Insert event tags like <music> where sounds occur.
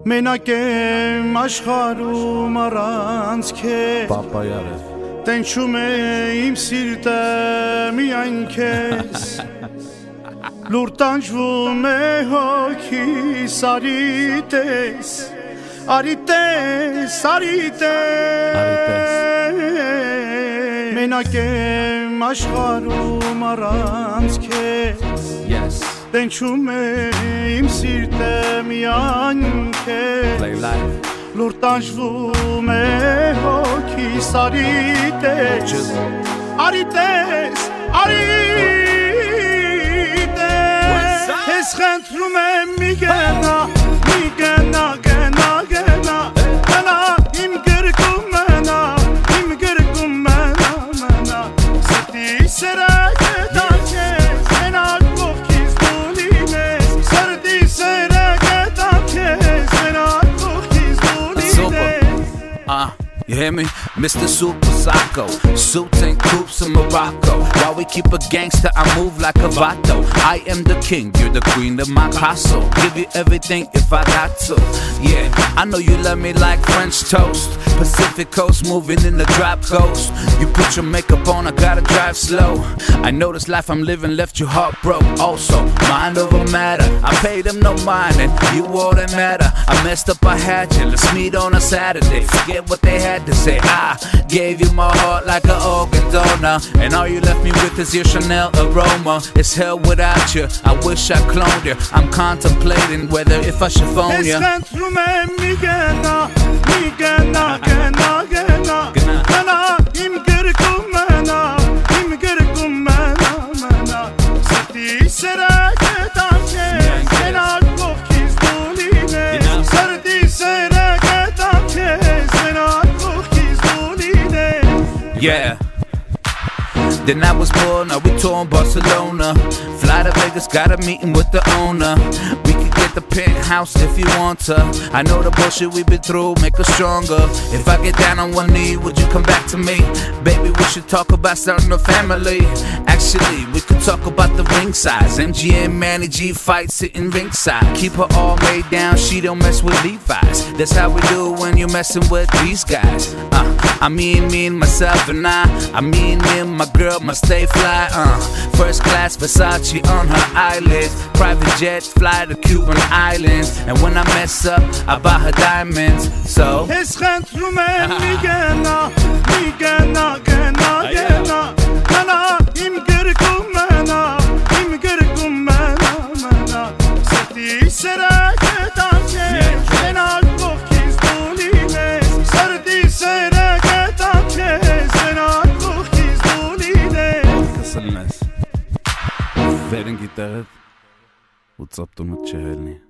Մենակ եմ աշխարում առանց քեզ Պապա յարև Տենչում է իմ սիրտը միայն քեզ <laughs> Լուր տանջվում է հոգիս արի տես Արի տես, արի տես Մենակ եմ աշխարում առանց քեզ Yes Տենչում է իմ սիրտը քեզ Play life. Լուր տանջվում է հոգիս արի տես Արի տես, արի տես Ես խնդրում եմ Uh, you hear me? Mr. Super Sako. Suits and coops in Morocco. While we keep a gangster, I move like a vato. I am the king, you're the queen of my castle. Give you everything if I got to. Yeah, I know you love me like French toast. Pacific coast, moving in the drop coast. You put your makeup on, I gotta drive slow. I know this life I'm living left you heartbroken. Also, mind over matter. I paid them no mind, and you all that matter. I messed up, I had you. Let's meet on a Saturday. Forget what they had to say. I gave you my heart like an organ donor, and all you left me with is your Chanel aroma. It's hell without you. I wish I cloned you. I'm contemplating whether if I should phone you. Yeah. Then I was born, now we touring Barcelona. Fly to Vegas, got a meeting with the owner. We could get the penthouse if you want to. I know the bullshit we've been through, make us stronger. If I get down on one knee, would you come back to me? Baby, we should talk about starting a family. Actually, we could talk about the ring size. MGM, Manny G fight sitting ringside. Keep her all made down, she don't mess with Levi's. That's how we do when you're messing with these guys. Uh, I mean, me and myself and I. I mean, me and my girl I'ma stay fly, uh. First class Versace on her eyelids. Private jet, fly to Cuban islands. And when I mess up, I buy her diamonds. So. It's واتظبطوا متشهرني